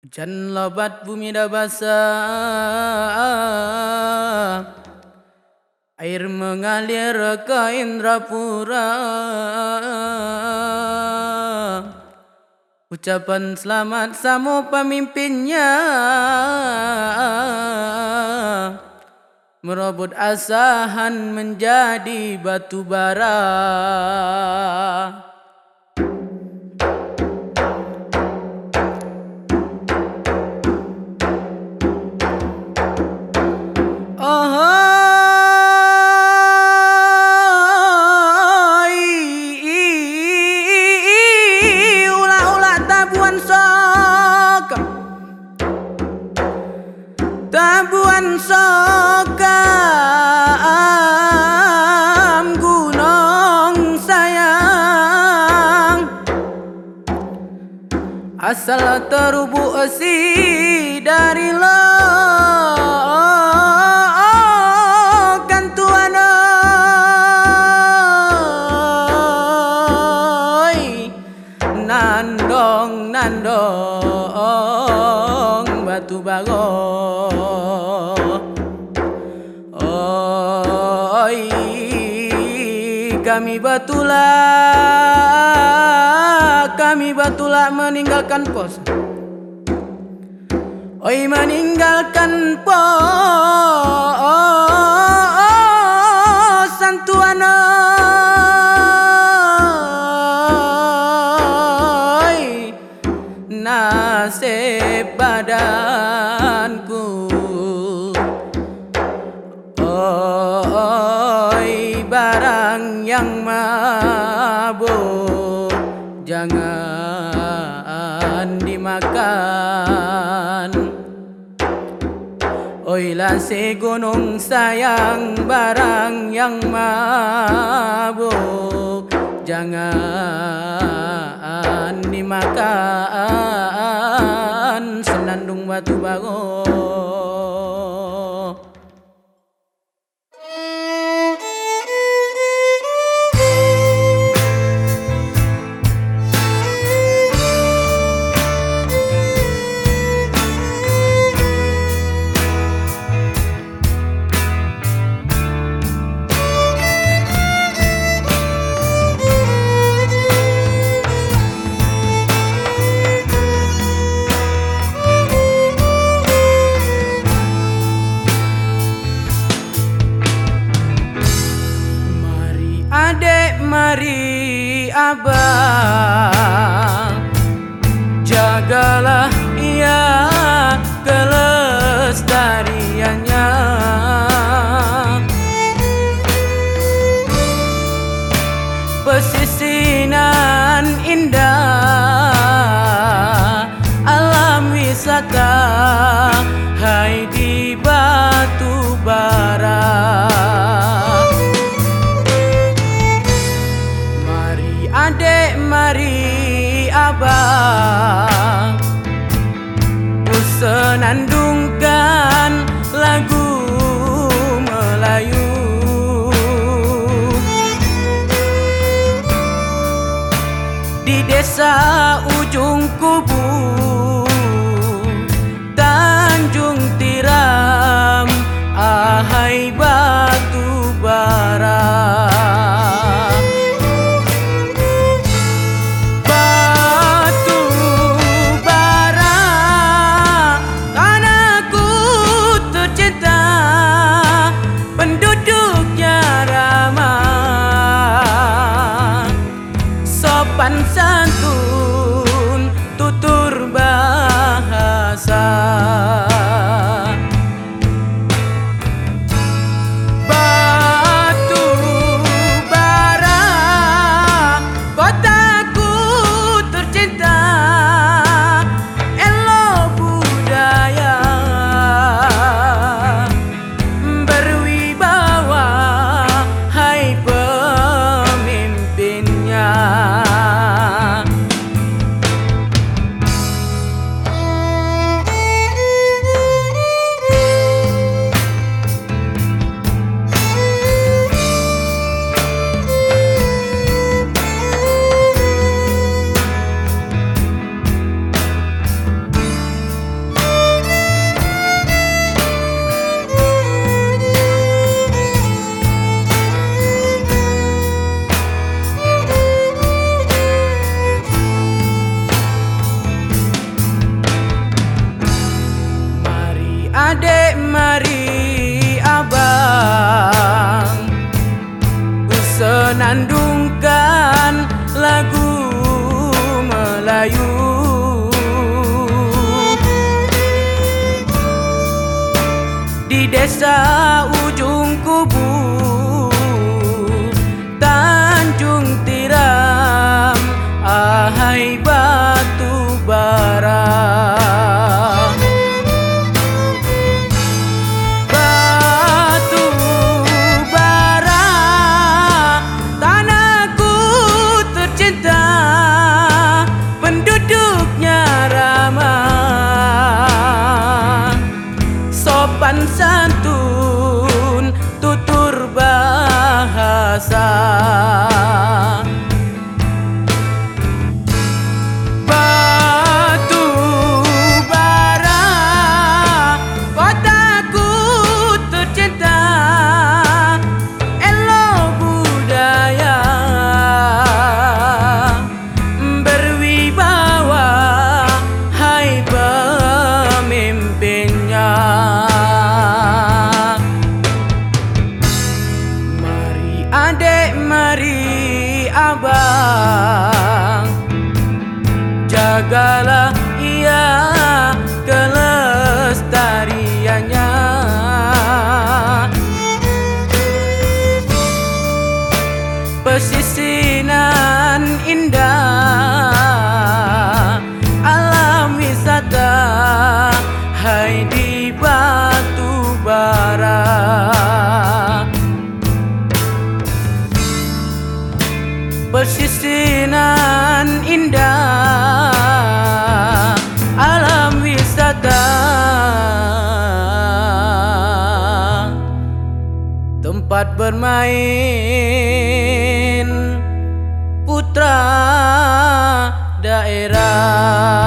Hujan lebat bumi dah basah. Air mengalir ke Indrapura. Ucapan selamat sama pemimpinnya. Merobot asahan menjadi batu bara Tabuan sokam gunung sayang. Asal terubu esi dari lo tuan Nandong nandong batu bago kami batulah kami batulah meninggalkan pos. Oi meninggalkan pos santuana. Nasib badanku mabuk jangan dimakan. Oi si gunung sayang barang yang mabuk. Jangan dimakan. Senandung batu bagus Jagalah ia kelestariannya. Pesisinan indah Alam wisata Hai di batu bara Adek mari abang. Senandungkan lagu Melayu. Di desa ujung kubu sopan santun senandungkan lagu Melayu. Di desa sorry adek, mari abang. Jagalah tempat bermain putra daerah.